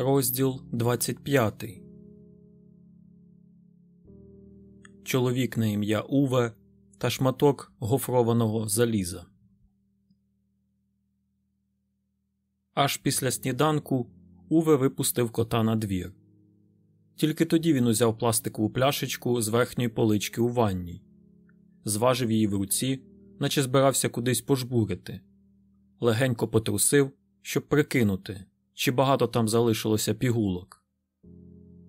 Розділ 25 Чоловік на ім'я Уве та шматок гофрованого заліза. Аж після сніданку Уве випустив кота на двір. Тільки тоді він узяв пластикову пляшечку з верхньої полички у ванній, зважив її в руці, наче збирався кудись пожбурити, легенько потрусив, щоб прикинути, чи багато там залишилося пігулок.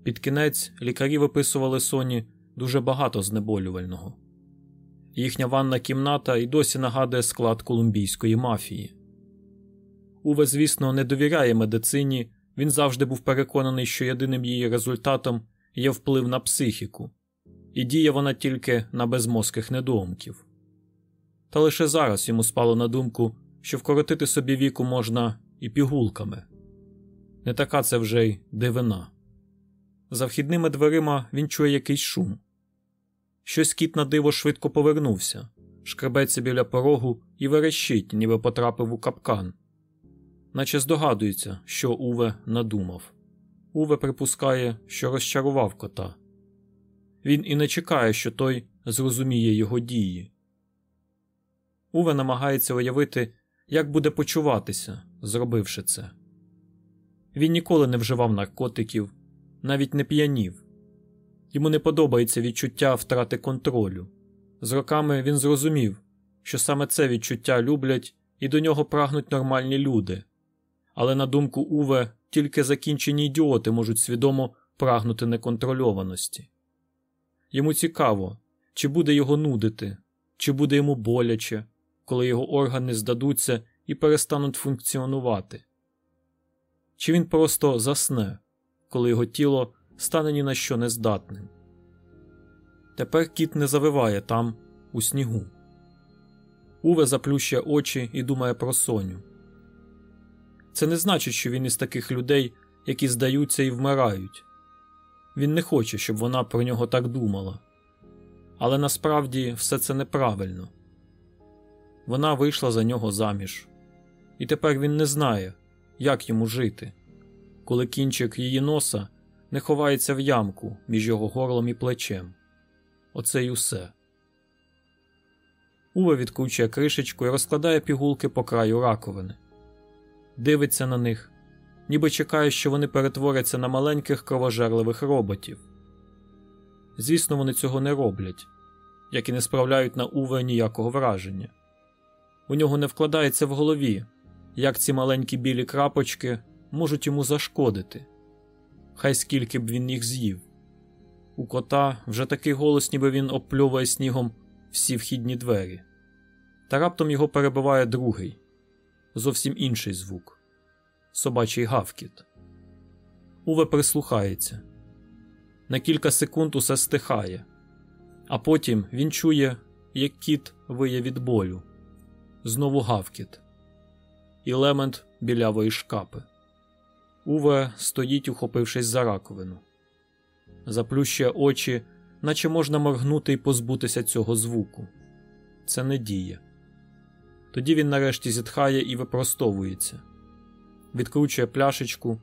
Під кінець лікарі виписували Соні дуже багато знеболювального. Їхня ванна кімната і досі нагадує склад колумбійської мафії. Уве, звісно, не довіряє медицині, він завжди був переконаний, що єдиним її результатом є вплив на психіку, і діє вона тільки на безмозких недоумків. Та лише зараз йому спало на думку, що вкоротити собі віку можна і пігулками. Не така це вже й дивина. За вхідними дверима він чує якийсь шум. Щось кіт на диво швидко повернувся, шкребеться біля порогу і верещить, ніби потрапив у капкан. Наче здогадується, що Уве надумав. Уве припускає, що розчарував кота. Він і не чекає, що той зрозуміє його дії. Уве намагається уявити, як буде почуватися, зробивши це. Він ніколи не вживав наркотиків, навіть не п'янів. Йому не подобається відчуття втрати контролю. З роками він зрозумів, що саме це відчуття люблять і до нього прагнуть нормальні люди. Але, на думку Уве, тільки закінчені ідіоти можуть свідомо прагнути неконтрольованості. Йому цікаво, чи буде його нудити, чи буде йому боляче, коли його органи здадуться і перестануть функціонувати. Чи він просто засне, коли його тіло стане ні на що нездатним. Тепер кіт не завиває там, у снігу. Уве заплющує очі і думає про Соню. Це не значить, що він із таких людей, які здаються і вмирають. Він не хоче, щоб вона про нього так думала. Але насправді все це неправильно. Вона вийшла за нього заміж, і тепер він не знає, як йому жити, коли кінчик її носа не ховається в ямку між його горлом і плечем. Оце й усе. Уве відкручує кришечку і розкладає пігулки по краю раковини, дивиться на них, ніби чекає, що вони перетворяться на маленьких кровожерливих роботів. Звісно, вони цього не роблять, як і не справляють на Уве ніякого враження. У нього не вкладається в голові, як ці маленькі білі крапочки можуть йому зашкодити. Хай скільки б він їх з'їв. У кота вже такий голос, ніби він обпльовує снігом всі вхідні двері. Та раптом його перебиває другий, зовсім інший звук собачий гавкіт. Уве прислухається. На кілька секунд усе стихає, а потім він чує, як кіт виє від болю. Знову гавкіт. І лемент білявої шкапи. Уве стоїть, ухопившись за раковину, заплющує очі, наче можна моргнути і позбутися цього звуку. Це не діє. Тоді він нарешті зітхає і випростовується, відкручує пляшечку,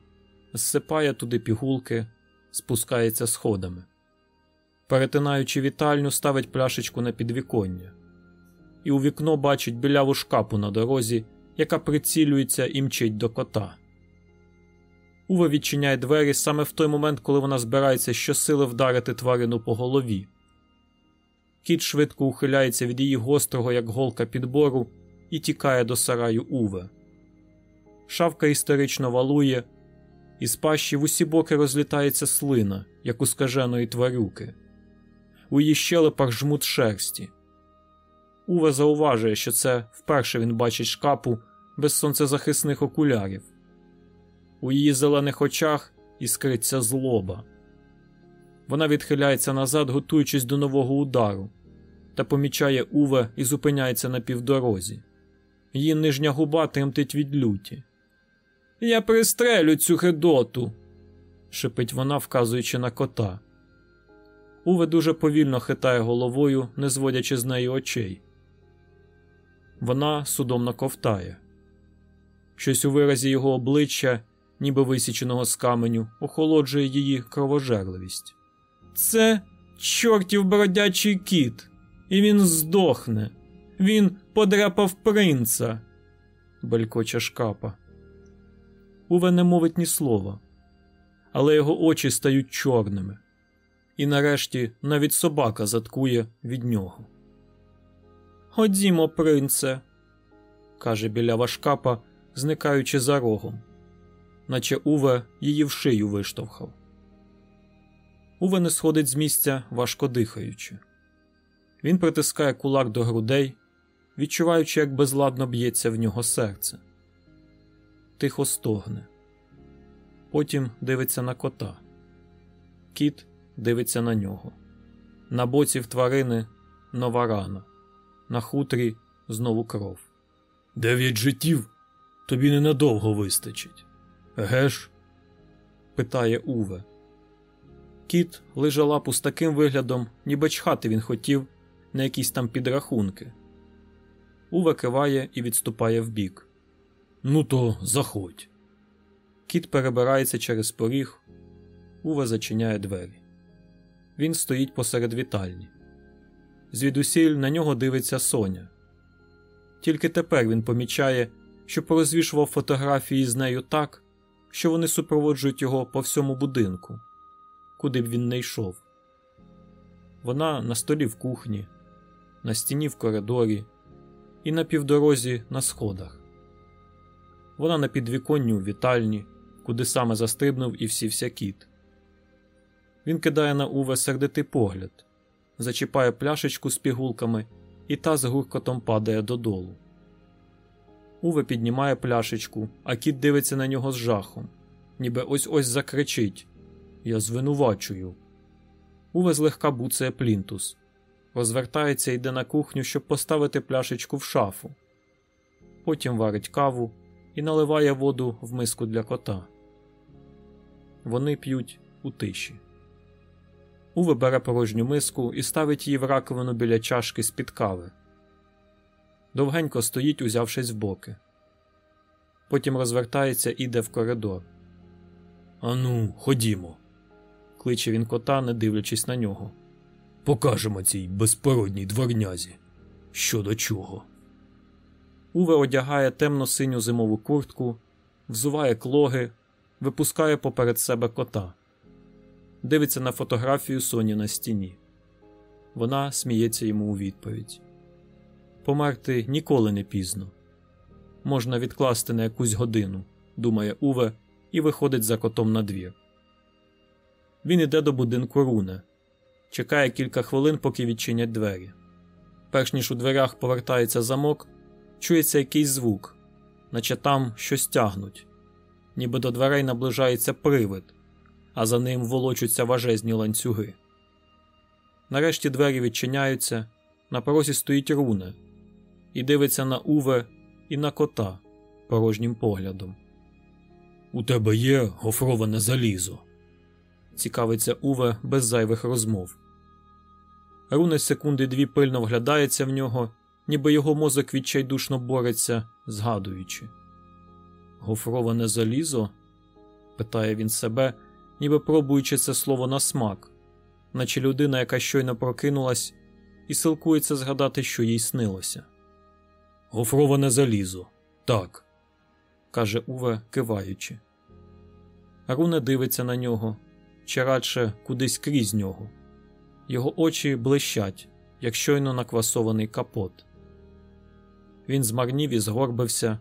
зсипає туди пігулки, спускається сходами. Перетинаючи вітальню, ставить пляшечку на підвіконня, і у вікно бачить біляву шкапу на дорозі, яка прицілюється і мчить до кота. Уве відчиняє двері саме в той момент, коли вона збирається щосили вдарити тварину по голові. Кіт швидко ухиляється від її гострого, як голка підбору, і тікає до сараю Уве. Шавка істерично валує, і з пащі в усі боки розлітається слина, як у скаженої тварюки. У її щелепах жмут шерсті. Уве зауважує, що це вперше він бачить шкапу без сонцезахисних окулярів. У її зелених очах іскриться злоба. Вона відхиляється назад, готуючись до нового удару, та помічає Уве і зупиняється на півдорозі. Її нижня губа тремтить від люті. Я пристрелю цю хидоту, шипить вона, вказуючи на кота. Уве дуже повільно хитає головою, не зводячи з неї очей. Вона судомно ковтає. Щось у виразі його обличчя ніби висіченого з каменю, охолоджує її кровожерливість. Це чортів бродячий кіт, і він здохне. Він подряпав принца, белькоче шкапа. Уве не мовить ні слова, але його очі стають чорними, і нарешті навіть собака заткує від нього. Ходімо, принце, каже білява шкапа, зникаючи за рогом, наче Уве її в шию виштовхав. Уве не сходить з місця, важко дихаючи. Він притискає кулак до грудей, відчуваючи, як безладно б'ється в нього серце. Тихо стогне. Потім дивиться на кота. Кіт дивиться на нього. На боці в тварини нова рана, на хутрі знову кров. Дев'ять життів тобі ненадовго вистачить. Геш? питає Уве. Кіт лиже лапу з таким виглядом, ніби чхати він хотів на якісь там підрахунки. Уве киває і відступає вбік. Ну, то заходь. Кіт перебирається через поріг. Уве зачиняє двері. Він стоїть посеред вітальні. Звідусіль на нього дивиться Соня. Тільки тепер він помічає, що порозвішував фотографії з нею так, що вони супроводжують його по всьому будинку, куди б він не йшов. Вона на столі в кухні, на стіні в коридорі і на півдорозі на сходах. Вона на підвіконні у вітальні, куди саме застрибнув і всівся кіт. Він кидає на Уве сердитий погляд, зачіпає пляшечку з пігулками, і та з гуркотом падає додолу. Уве піднімає пляшечку, а кіт дивиться на нього з жахом, ніби ось ось закричить Я звинувачую. Уве злегка буцає плінтус, розвертається і йде на кухню, щоб поставити пляшечку в шафу. Потім варить каву і наливає воду в миску для кота. Вони п'ють у тиші. Уве бере порожню миску і ставить її в раковину біля чашки з під кави. Довгенько стоїть, узявшись в боки. Потім розвертається і йде в коридор. Ану, ходімо, кличе він кота, не дивлячись на нього. Покажемо цій безпородній дворнязі. Що до чого. Уве одягає темно-синю зимову куртку, взуває клоги, випускає поперед себе кота, дивиться на фотографію Соні на стіні. Вона сміється йому у відповідь. Померти ніколи не пізно. Можна відкласти на якусь годину, думає Уве, і виходить за котом на двір. Він іде до будинку Руне, чекає кілька хвилин, поки відчинять двері. Перш ніж у дверях повертається замок, чується якийсь звук, наче там щось тягнуть, ніби до дверей наближається привид, а за ним волочуться важезні ланцюги. Нарешті двері відчиняються, на порозі стоїть руне і дивиться на Уве і на кота порожнім поглядом. У тебе є гофроване залізо, цікавиться Уве без зайвих розмов. Руне секунди дві пильно вглядається в нього, ніби його мозок відчайдушно бореться, згадуючи. Гофроване залізо? питає він себе, ніби пробуючи це слово на смак, наче людина, яка щойно прокинулась, і силкується згадати, що їй снилося. Гофроване залізо. Так, каже Уве, киваючи. Руне дивиться на нього, чи радше кудись крізь нього. Його очі блищать, як щойно наквасований капот. Він змарнів і згорбився,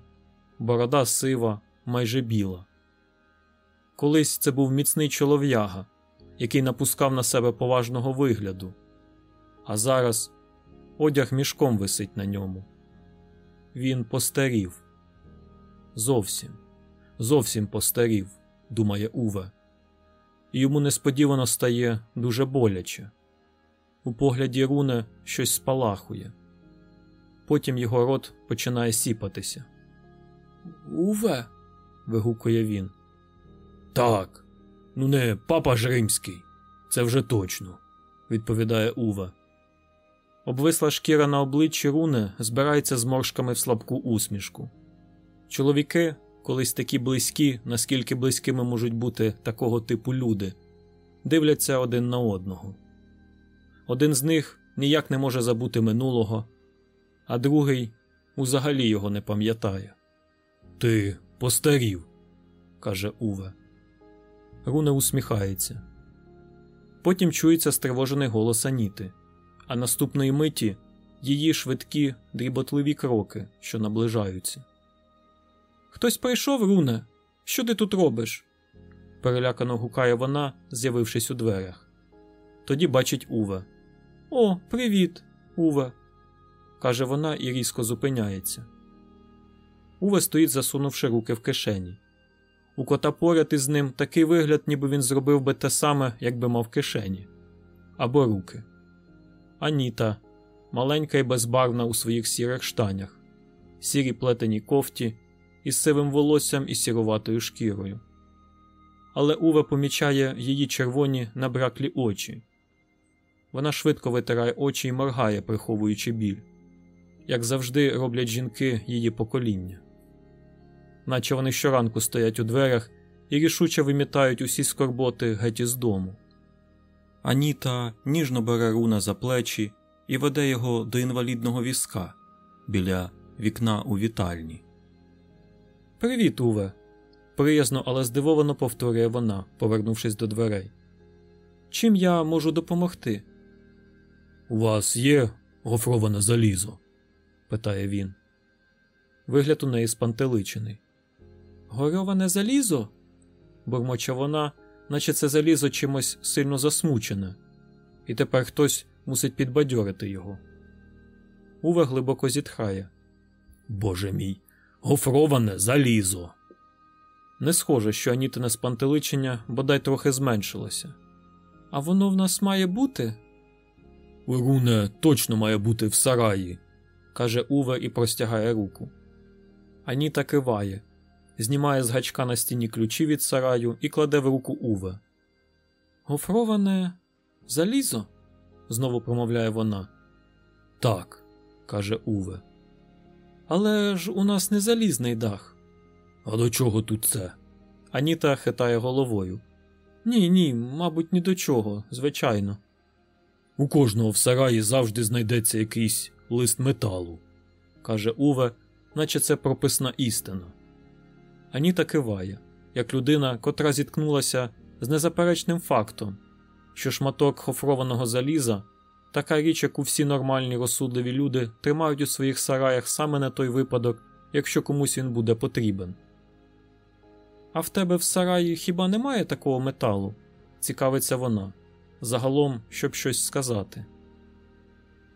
борода сива, майже біла. Колись це був міцний чолов'яга, який напускав на себе поважного вигляду, а зараз одяг мішком висить на ньому. Він постарів. Зовсім, зовсім постарів, думає Уве, і йому несподівано стає дуже боляче. У погляді руне щось спалахує. Потім його рот починає сіпатися. Уве. вигукує він. Так, ну не папа ж римський, це вже точно, відповідає Уве. Обвисла шкіра на обличчі руне збирається зморшками в слабку усмішку. Чоловіки, колись такі близькі, наскільки близькими можуть бути такого типу люди, дивляться один на одного. Один з них ніяк не може забути минулого, а другий узагалі його не пам'ятає. Ти постарів, каже Уве. Руне усміхається. Потім чується стривожений голос Аніти, а наступної миті її швидкі, дріботливі кроки, що наближаються. Хтось прийшов, Руне. Що ти тут робиш? перелякано гукає вона, з'явившись у дверях. Тоді бачить Уве. О, привіт, Уве, каже вона і різко зупиняється. Уве стоїть, засунувши руки в кишені. У кота поряд із ним такий вигляд, ніби він зробив би те саме, якби мав кишені або руки. Аніта, маленька і безбарвна у своїх сірих штанях, сірі плетені кофті із сивим волоссям і сіруватою шкірою. Але Уве помічає її червоні набраклі очі. Вона швидко витирає очі і моргає, приховуючи біль, як завжди роблять жінки її покоління наче вони щоранку стоять у дверях і рішуче вимітають усі скорботи геть із дому. Аніта ніжно бере руна за плечі і веде його до інвалідного візка біля вікна у вітальні. Привіт, Уве. Приязно, але здивовано повторює вона, повернувшись до дверей. Чим я можу допомогти? У вас є гофроване залізо? питає він. Вигляд у неї спантеличений. Горьоване залізо? бурмоче вона, наче це залізо чимось сильно засмучене, і тепер хтось мусить підбадьорити його. Уве глибоко зітхає. Боже мій, гофроване залізо. Не схоже, що Анітине спантеличення бодай трохи зменшилося. А воно в нас має бути? Руне точно має бути в сараї, каже Уве і простягає руку. Аніта киває, знімає з гачка на стіні ключі від сараю і кладе в руку Уве. Гофроване залізо? знову промовляє вона. Так, каже Уве. Але ж у нас не залізний дах. А до чого тут це? Аніта хитає головою. Ні, ні, мабуть, ні до чого, звичайно. У кожного в сараї завжди знайдеться якийсь лист металу, каже Уве, наче це прописна істина. Аніта киває, як людина, котра зіткнулася з незаперечним фактом, що шматок хофрованого заліза така річ, яку всі нормальні розсудливі люди тримають у своїх сараях саме на той випадок, якщо комусь він буде потрібен. А в тебе в сараї хіба немає такого металу? цікавиться вона, загалом, щоб щось сказати.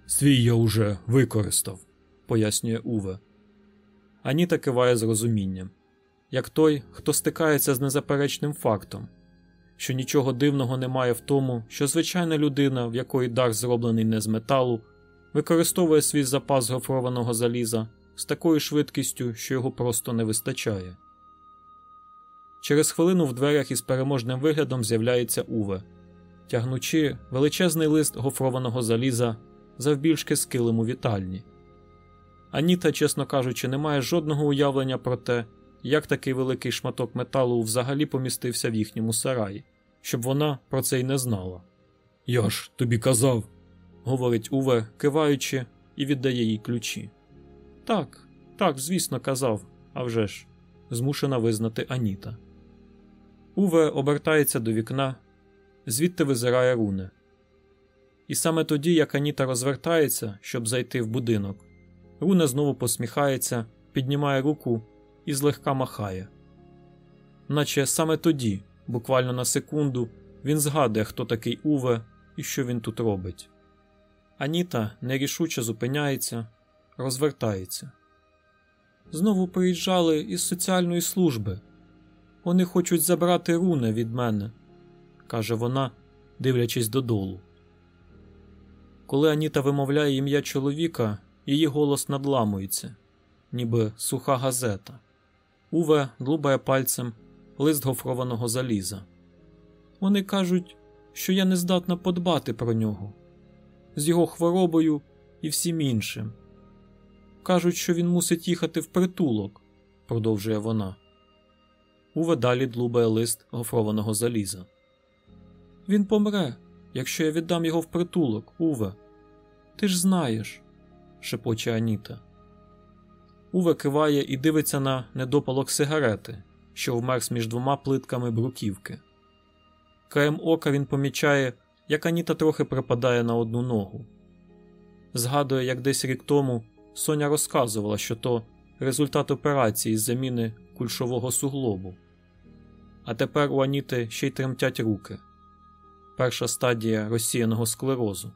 Свій я уже використав, пояснює Уве. Аніта киває з розумінням як той, хто стикається з незаперечним фактом, що нічого дивного немає в тому, що звичайна людина, в якої дах зроблений не з металу, використовує свій запас гофрованого заліза з такою швидкістю, що його просто не вистачає. Через хвилину в дверях із переможним виглядом з'являється Уве, тягнучи величезний лист гофрованого заліза завбільшки з килим вітальні. Аніта, чесно кажучи, не має жодного уявлення про те, як такий великий шматок металу взагалі помістився в їхньому сараї, щоб вона про це й не знала. Я ж тобі казав, говорить Уве, киваючи, і віддає їй ключі. Так, так, звісно, казав, а вже ж, змушена визнати Аніта. Уве обертається до вікна, звідти визирає руне. І саме тоді, як Аніта розвертається, щоб зайти в будинок, руне знову посміхається, піднімає руку і злегка махає. Наче саме тоді, буквально на секунду, він згадує, хто такий Уве і що він тут робить. Аніта нерішуче зупиняється, розвертається. Знову приїжджали із соціальної служби. Вони хочуть забрати руне від мене, каже вона, дивлячись додолу. Коли Аніта вимовляє ім'я чоловіка, її голос надламується, ніби суха газета. Уве длубає пальцем лист гофрованого заліза. Вони кажуть, що я не здатна подбати про нього, з його хворобою і всім іншим. Кажуть, що він мусить їхати в притулок, продовжує вона, Уве далі длубає лист гофрованого заліза. Він помре, якщо я віддам його в притулок, Уве. Ти ж знаєш, шепоче Аніта. Уве киває і дивиться на недопалок сигарети, що вмерз між двома плитками бруківки. Краєм ока він помічає, як Аніта трохи припадає на одну ногу. Згадує, як десь рік тому Соня розказувала, що то результат операції з заміни кульшового суглобу. А тепер у Аніти ще й тремтять руки. Перша стадія розсіяного склерозу,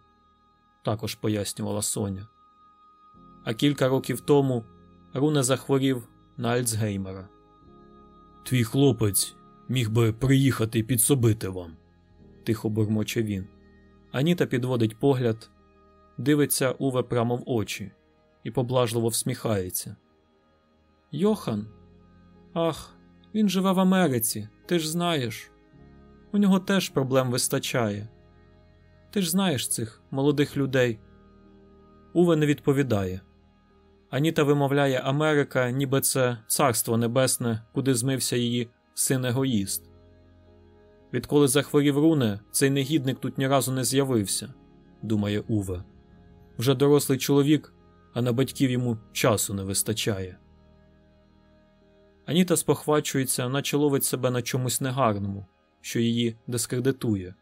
також пояснювала Соня. А кілька років тому Руне захворів на Альцгеймера. Твій хлопець міг би приїхати і підсобити вам. тихо бурмоче він. Аніта підводить погляд, дивиться Уве прямо в очі і поблажливо всміхається. Йохан, ах, він живе в Америці, ти ж знаєш. У нього теж проблем вистачає. Ти ж знаєш цих молодих людей. Уве не відповідає. Аніта вимовляє Америка, ніби це царство небесне, куди змився її син егоїст. Відколи захворів руне, цей негідник тут ні разу не з'явився, думає Уве. Вже дорослий чоловік, а на батьків йому часу не вистачає. Аніта спохвачується, наче ловить себе на чомусь негарному, що її дискредитує.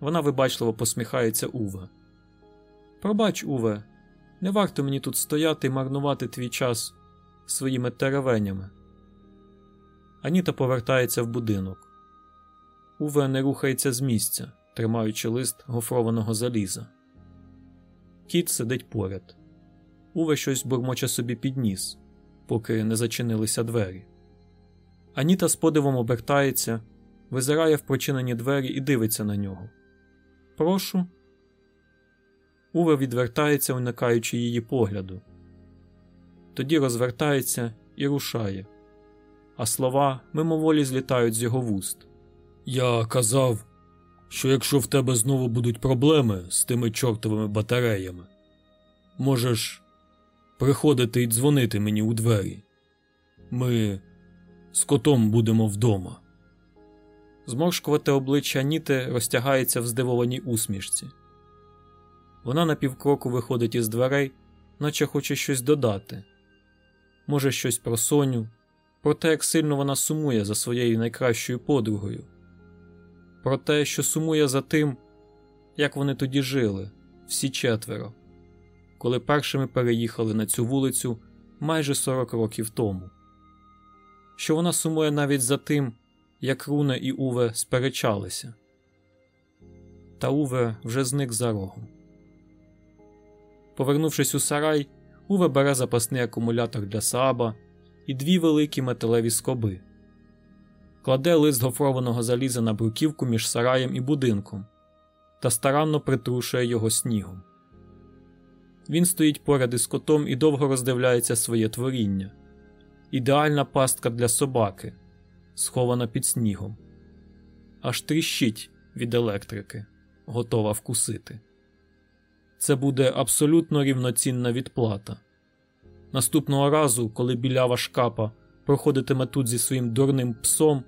Вона вибачливо посміхається Уве. Пробач, Уве, не варто мені тут стояти і марнувати твій час своїми теревенями. Аніта повертається в будинок. Уве не рухається з місця, тримаючи лист гофрованого заліза. Кіт сидить поряд. Уве щось бурмоче собі підніс, поки не зачинилися двері. Аніта з подивом обертається, визирає в прочинені двері і дивиться на нього. Прошу. Уве відвертається, уникаючи її погляду. Тоді розвертається і рушає, а слова мимоволі злітають з його вуст. Я казав, що якщо в тебе знову будуть проблеми з тими чортовими батареями, можеш приходити і дзвонити мені у двері. Ми з котом будемо вдома. Зморшкувате обличчя Ніти розтягається в здивованій усмішці. Вона на півкроку виходить із дверей, наче хоче щось додати. Може, щось про Соню, про те, як сильно вона сумує за своєю найкращою подругою, про те, що сумує за тим, як вони тоді жили, всі четверо, коли першими переїхали на цю вулицю майже 40 років тому, що вона сумує навіть за тим, як Руне і Уве сперечалися. Та Уве вже зник за рогом. Повернувшись у сарай, Уве бере запасний акумулятор для Сааба і дві великі металеві скоби, кладе лист гофрованого заліза на бруківку між сараєм і будинком та старанно притрушує його снігом. Він стоїть поряд із котом і довго роздивляється своє творіння ідеальна пастка для собаки, схована під снігом, аж тріщить від електрики, готова вкусити. Це буде абсолютно рівноцінна відплата. Наступного разу, коли білява шкапа проходитиме тут зі своїм дурним псом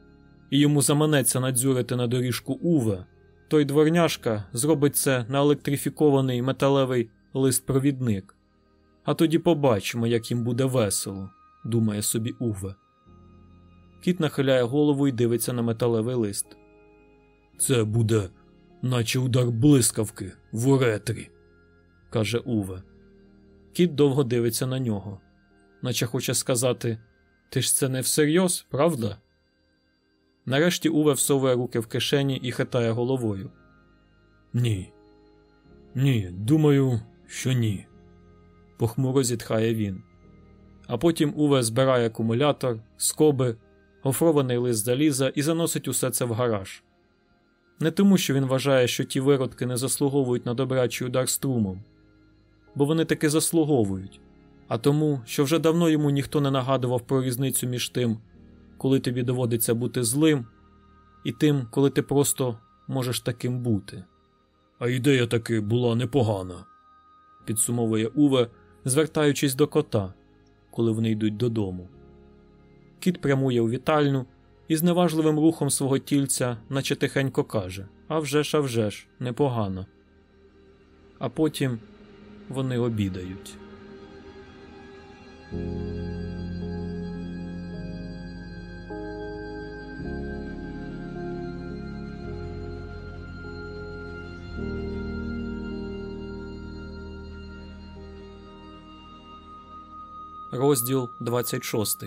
і йому заманеться надзюрити на доріжку Уве, той дворняшка зробить це на електрифікований металевий лист-провідник. А тоді побачимо, як їм буде весело, думає собі Уве. Кіт нахиляє голову і дивиться на металевий лист. Це буде, наче удар блискавки в уретрі, каже Уве. Кіт довго дивиться на нього, наче хоче сказати Ти ж це не всерйоз, правда? Нарешті Уве всовує руки в кишені і хитає головою. Ні. Ні, думаю, що ні. Похмуро зітхає він. А потім Уве збирає акумулятор, скоби, гофрований лист заліза і заносить усе це в гараж. Не тому, що він вважає, що ті виродки не заслуговують на добрячий удар струмом, бо вони таки заслуговують, а тому, що вже давно йому ніхто не нагадував про різницю між тим, коли тобі доводиться бути злим, і тим, коли ти просто можеш таким бути. А ідея таки була непогана, підсумовує Уве, звертаючись до кота, коли вони йдуть додому. Кіт прямує у вітальню і з неважливим рухом свого тільця, наче тихенько каже: А вже ж, а вже ж, непогано. А потім вони обідають. Розділ 26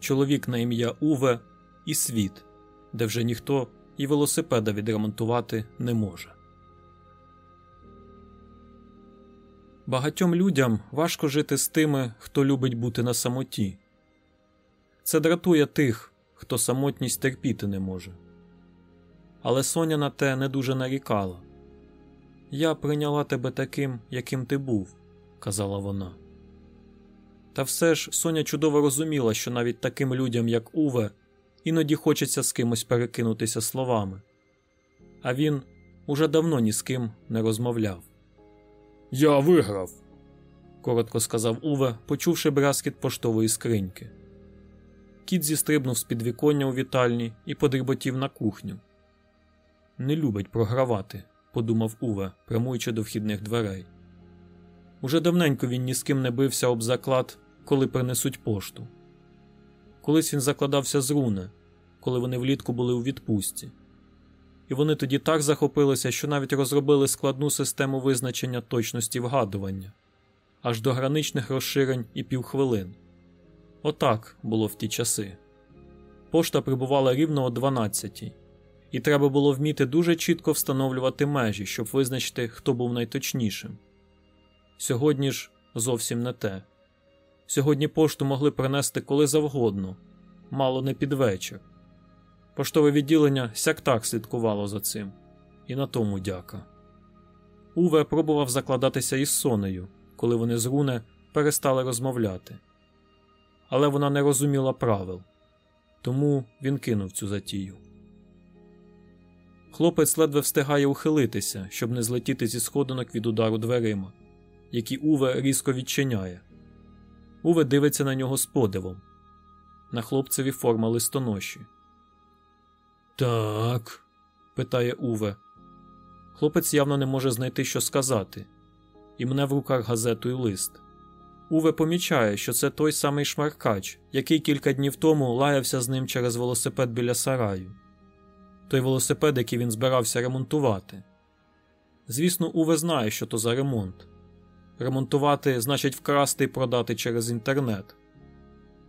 Чоловік на ім'я Уве і світ, де вже ніхто і велосипеда відремонтувати не може. Багатьом людям важко жити з тими, хто любить бути на самоті. Це дратує тих, хто самотність терпіти не може. Але Соня на те не дуже нарікала. Я прийняла тебе таким, яким ти був, казала вона. Та все ж Соня чудово розуміла, що навіть таким людям, як Уве, іноді хочеться з кимось перекинутися словами, а він уже давно ні з ким не розмовляв. Я виграв, коротко сказав Уве, почувши браскіт поштової скриньки. Кіт зістрибнув з підвіконня у вітальні і подріботів на кухню. Не любить програвати, подумав Уве, прямуючи до вхідних дверей. Уже давненько він ні з ким не бився об заклад, коли принесуть пошту. Колись він закладався з руни, коли вони влітку були у відпустці. І вони тоді так захопилися, що навіть розробили складну систему визначення точності вгадування аж до граничних розширень і півхвилин. Отак було в ті часи. Пошта прибувала рівно о 12 і треба було вміти дуже чітко встановлювати межі, щоб визначити, хто був найточнішим. Сьогодні ж зовсім не те. Сьогодні пошту могли принести коли завгодно, мало не під вечір. Поштове відділення сяк так слідкувало за цим, і на тому дяка. Уве пробував закладатися із Сонею, коли вони з Руне перестали розмовляти. Але вона не розуміла правил, тому він кинув цю затію. Хлопець ледве встигає ухилитися, щоб не злетіти зі сходинок від удару дверима, які Уве різко відчиняє. Уве дивиться на нього з подивом. На хлопцеві форма листоноші. Так, питає Уве. Хлопець явно не може знайти, що сказати, і мене в руках газету і лист. Уве помічає, що це той самий шмаркач, який кілька днів тому лаявся з ним через велосипед біля сараю, той велосипед, який він збирався ремонтувати. Звісно, Уве знає, що то за ремонт. Ремонтувати значить вкрасти і продати через інтернет.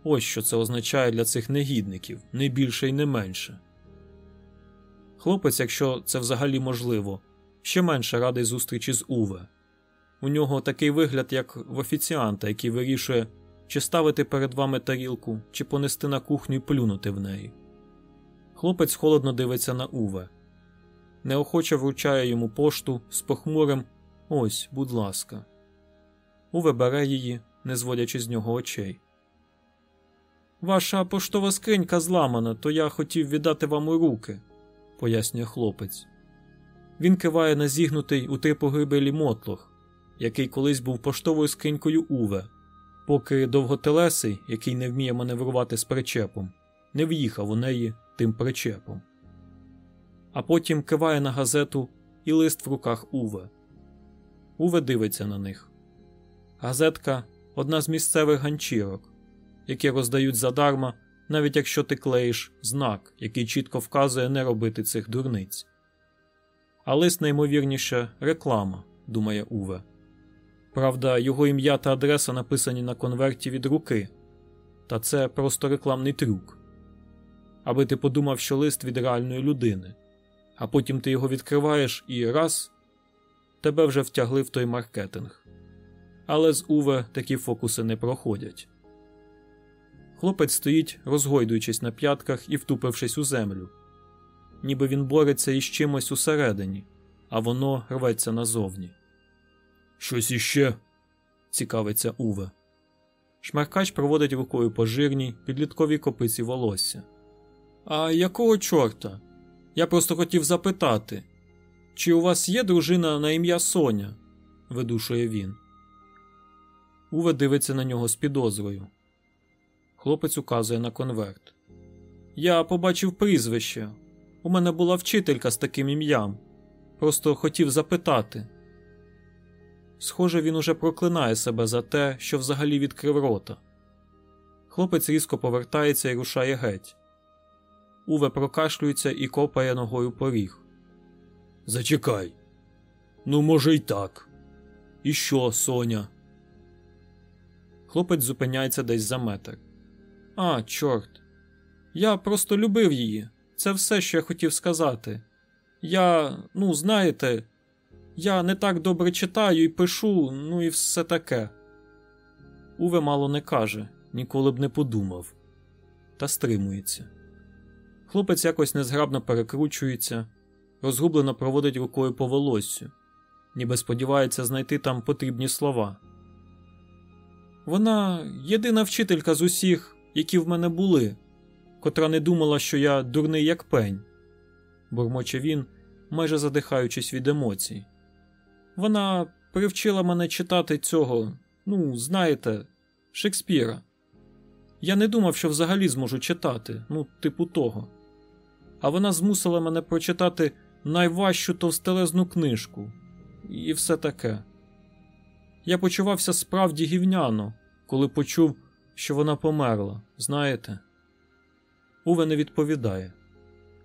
Ось що це означає для цих негідників, не більше і не менше. Хлопець, якщо це взагалі можливо, ще менше радий зустрічі з Уве. У нього такий вигляд, як в офіціанта, який вирішує, чи ставити перед вами тарілку, чи понести на кухню і плюнути в неї. Хлопець холодно дивиться на Уве, неохоче вручає йому пошту з похмурим Ось, будь ласка. Уве бере її, не зводячи з нього очей. Ваша поштова скринька зламана, то я хотів віддати вам у руки, пояснює хлопець. Він киває на зігнутий у три погибелі мотлох, який колись був поштовою скринькою Уве, поки довготелесий, який не вміє маневрувати з причепом, не в'їхав у неї тим причепом. А потім киває на газету і лист в руках Уве. Уве дивиться на них. Газетка одна з місцевих ганчірок, які роздають задарма, навіть якщо ти клеїш знак, який чітко вказує не робити цих дурниць. А лист найімовірніше реклама, думає Уве. Правда, його ім'я та адреса написані на конверті від руки, та це просто рекламний трюк. Аби ти подумав, що лист від реальної людини, а потім ти його відкриваєш і раз тебе вже втягли в той маркетинг. Але з Уве такі фокуси не проходять. Хлопець стоїть, розгойдуючись на п'ятках і втупившись у землю, ніби він бореться із чимось усередині, а воно рветься назовні. Щось іще? цікавиться Уве. Шмаркач проводить рукою по жирній, підлітковій копиці волосся. А якого чорта? Я просто хотів запитати, чи у вас є дружина на ім'я Соня? видушує він. Уве дивиться на нього з підозрою. Хлопець указує на конверт. Я побачив прізвище. У мене була вчителька з таким ім'ям. Просто хотів запитати. Схоже, він уже проклинає себе за те, що взагалі відкрив рота. Хлопець різко повертається і рушає геть. Уве прокашлюється і копає ногою поріг. Зачекай. Ну, може, й так. І що, Соня? Хлопець зупиняється десь за метр. А, чорт. Я просто любив її. Це все, що я хотів сказати. Я, ну, знаєте, я не так добре читаю і пишу, ну і все таке. Уве мало не каже, ніколи б не подумав, та стримується. Хлопець якось незграбно перекручується, розгублено проводить рукою по волоссю, ніби сподівається знайти там потрібні слова. Вона єдина вчителька з усіх, які в мене були, котра не думала, що я дурний як пень, бурмоче він, майже задихаючись від емоцій. Вона привчила мене читати цього, ну, знаєте, Шекспіра. Я не думав, що взагалі зможу читати, ну, типу того. А вона змусила мене прочитати найважчу товстелезну книжку і все таке. Я почувався справді гівняно, коли почув, що вона померла, знаєте. Уве не відповідає.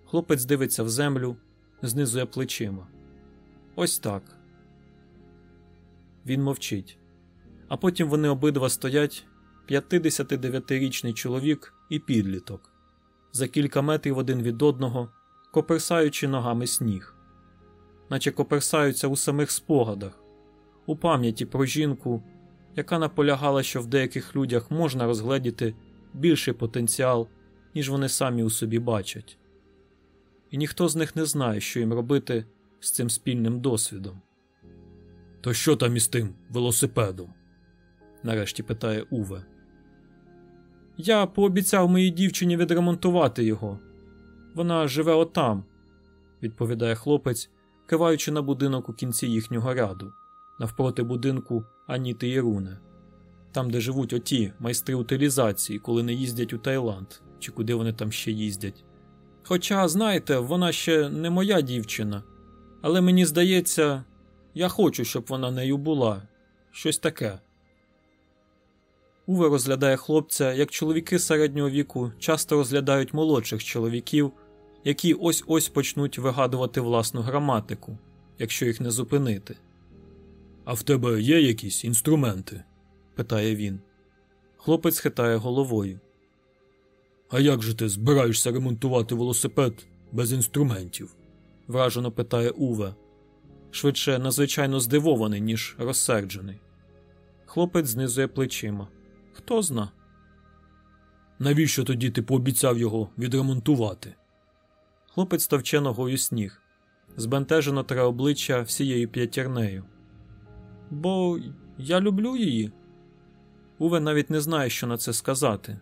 Хлопець дивиться в землю, знизує плечима. Ось так. Він мовчить. А потім вони обидва стоять 59-річний чоловік і підліток, за кілька метрів один від одного, коперсаючи ногами сніг, наче коперсаються у самих спогадах, у пам'яті про жінку, яка наполягала, що в деяких людях можна розгледіти більший потенціал, ніж вони самі у собі бачать. І ніхто з них не знає, що їм робити з цим спільним досвідом. То що там із тим велосипедом? нарешті питає Уве. Я пообіцяв моїй дівчині відремонтувати його. Вона живе отам, відповідає хлопець, киваючи на будинок у кінці їхнього ряду, навпроти будинку Аніти і Руне, там, де живуть оті майстри утилізації, коли не їздять у Таїланд чи куди вони там ще їздять. Хоча, знаєте, вона ще не моя дівчина, але мені здається, я хочу, щоб вона нею була. Щось таке. Уве розглядає хлопця, як чоловіки середнього віку часто розглядають молодших чоловіків, які ось ось почнуть вигадувати власну граматику, якщо їх не зупинити. А в тебе є якісь інструменти? питає він. Хлопець хитає головою. А як же ти збираєшся ремонтувати велосипед без інструментів? вражено питає Уве, швидше надзвичайно здивований, ніж розсерджений. Хлопець знизує плечима. Хто зна? Навіщо тоді ти пообіцяв його відремонтувати? Хлопець товче ногою сніг, збентежено тре обличчя всією п'ятірнею. Бо я люблю її. Уве навіть не знає, що на це сказати.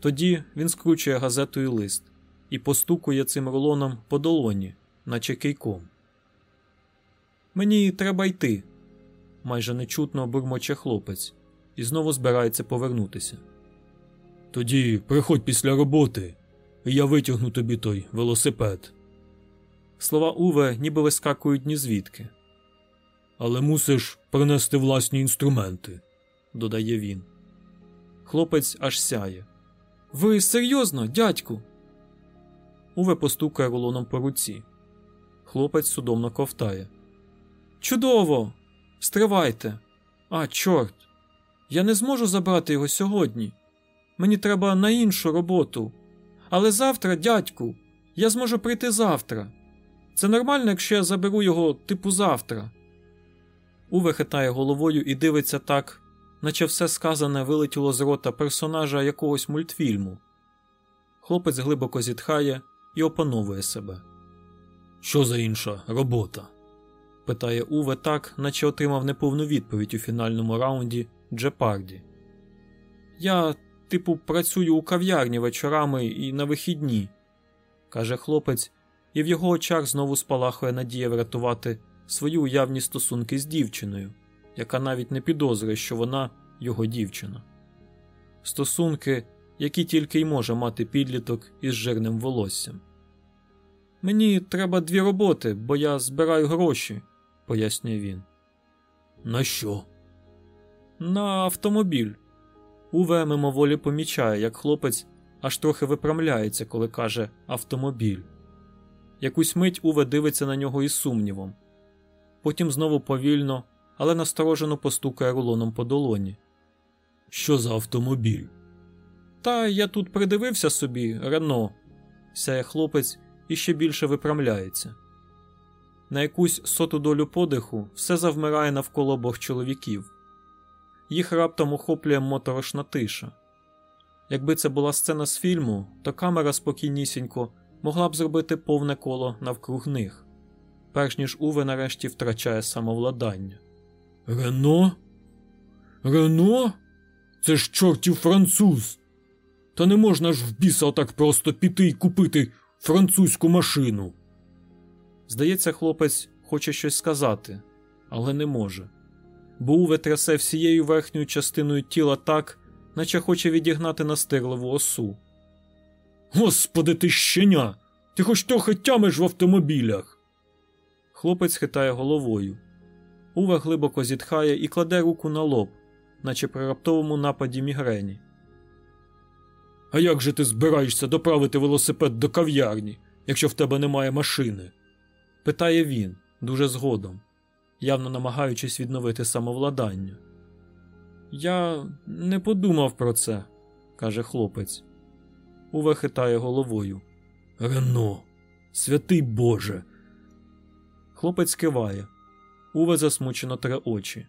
Тоді він скручує газетою лист і постукує цим рулоном по долоні, наче кийком. Мені треба йти, майже нечутно бурмоче хлопець, і знову збирається повернутися. Тоді приходь після роботи, і я витягну тобі той велосипед. Слова Уве ніби вискакують ні звідки. Але мусиш принести власні інструменти, додає він. Хлопець аж сяє. Ви серйозно, дядьку? Уве постукає рулоном по руці. Хлопець судомно ковтає. Чудово! Стривайте. А, чорт. Я не зможу забрати його сьогодні. Мені треба на іншу роботу. Але завтра, дядьку, я зможу прийти завтра. Це нормально, якщо я заберу його типу завтра. Уве хитає головою і дивиться так, наче все сказане вилетіло з рота персонажа якогось мультфільму. Хлопець глибоко зітхає і опановує себе. Що за інша робота? питає Уве так, наче отримав неповну відповідь у фінальному раунді Джепарді. Я, типу, працюю у кав'ярні вечорами і на вихідні, каже хлопець, і в його очах знову спалахує надія врятувати свої уявні стосунки з дівчиною, яка навіть не підозрює, що вона його дівчина. Стосунки, які тільки й може мати підліток із жирним волоссям. Мені треба дві роботи, бо я збираю гроші, пояснює він. На що? На автомобіль. Уве мимоволі помічає, як хлопець аж трохи виправляється, коли каже автомобіль. Якусь мить Уве дивиться на нього із сумнівом. Потім знову повільно, але насторожено постукає рулоном по долоні. Що за автомобіль? Та я тут придивився собі, Рено, сяє хлопець і ще більше виправляється. На якусь соту долю подиху все завмирає навколо обох чоловіків. Їх раптом охоплює моторошна тиша. Якби це була сцена з фільму, то камера спокійнісінько могла б зробити повне коло навкруг них, перш ніж Уве нарешті втрачає самовладання. Рено? Рено? Це ж чортів француз. Та не можна ж в біса отак просто піти і купити французьку машину. Здається, хлопець хоче щось сказати, але не може. Бо Уве трясе всією верхньою частиною тіла так, наче хоче відігнати настирливу осу. Господи ти щеня! Ти хоч трохи тямиш в автомобілях. Хлопець хитає головою. Уве глибоко зітхає і кладе руку на лоб, наче при раптовому нападі мігрені. А як же ти збираєшся доправити велосипед до кав'ярні, якщо в тебе немає машини? питає він дуже згодом, явно намагаючись відновити самовладання. Я не подумав про це, каже хлопець. Уве хитає головою. Рено, святий Боже. Хлопець киває. Уве засмучено тре очі.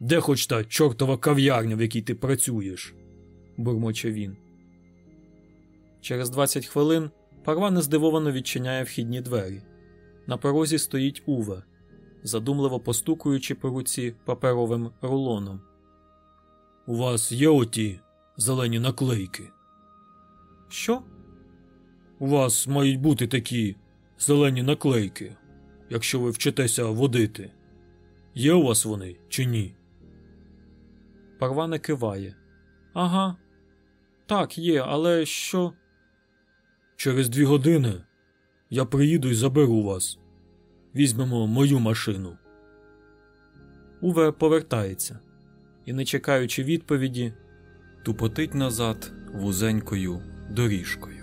Де хоч та чортова кав'ярня, в якій ти працюєш? бурмоче він. Через 20 хвилин Парване здивовано відчиняє вхідні двері. На порозі стоїть Уве, задумливо постукуючи по руці паперовим рулоном. У вас є оті зелені наклейки? Що? У вас мають бути такі зелені наклейки, якщо ви вчитеся водити. Є у вас вони чи ні? Парване киває. Ага. Так, є, але що? Через дві години я приїду і заберу вас. Візьмемо мою машину. Уве повертається і, не чекаючи відповіді, тупотить назад вузенькою доріжкою.